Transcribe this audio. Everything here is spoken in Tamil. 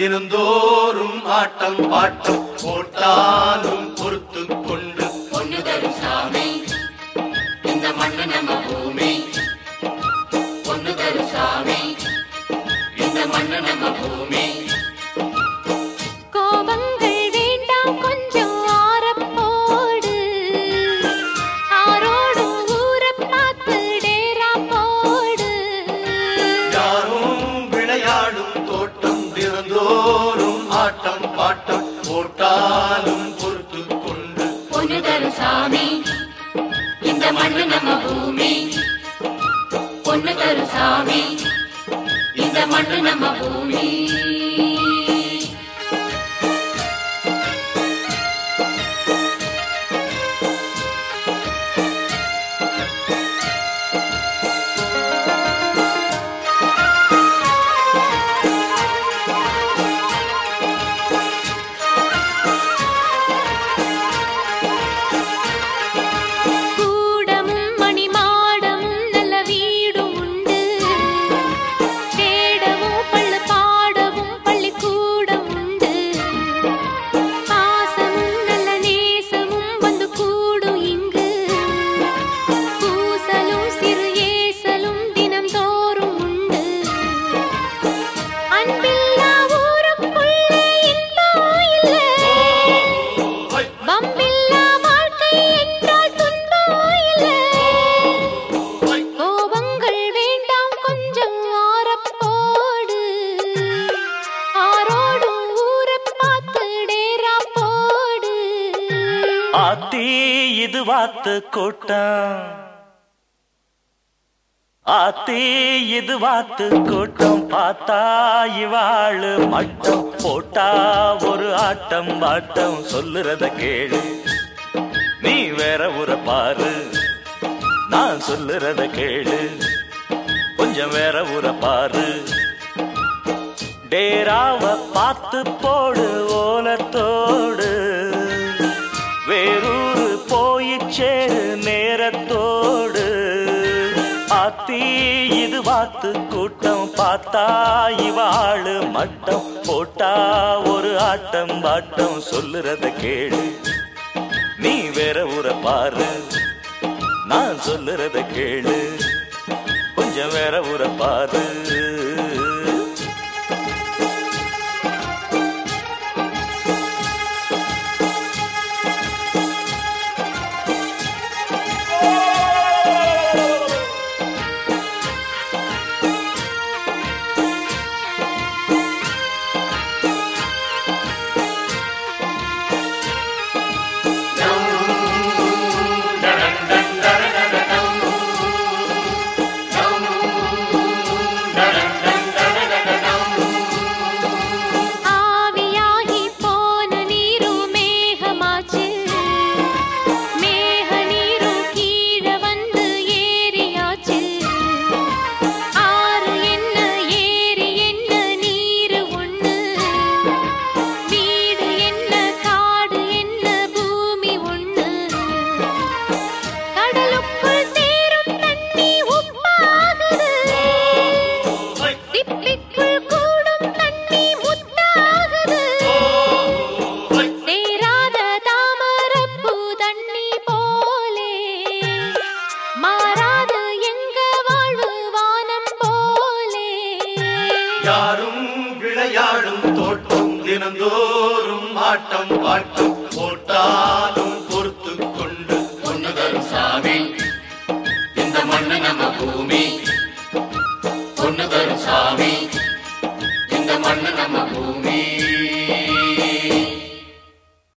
இருந்தோறும் ஆட்டம் பாட்டம் போட்டாலும் பொறுத்து கொண்டு பொண்ணு தரும் சாமி. இந்த மண்ணு நம்ம பூமி. பொண்ணு தரும் சாமி. இந்த மண்ணு நம்ம பூமி. சாமி. இந்த மண்ணு நம்ம பூமி. ஆத்தி இது வாத்து கூட்டம். ஆத்தி இது வாத்து கூட்டம் பார்த்தா இவாளு மட்டும் போட்டா ஒரு ஆட்டம் பாட்டம் சொல்லுறத கேளு. நீ வேற ஊற பாரு நான் சொல்லுறத கேளு. கொஞ்சம் வேற ஊற பாரு. டேராவ பார்த்து போடு ஓலத்தோ ஆத்தி இது வாத்து கூட்டம் பார்த்தா இவாளு மட்டம் போட்டா ஒரு ஆட்டம் பாட்டம் சொல்லுறத கேளு. நீ வேற ஊர பாரு நான் சொல்லுறத கேளு. கொஞ்சம் வேற ஊர பாரு. நாடும் தோட்டம் தினந்தோறும் ஆட்டம் பாட்டம் போட்டாலும் பொறுத்து கொண்டு ஒன்றுதரும் சாமி. இந்த மண்ணு நம்ம பூமி.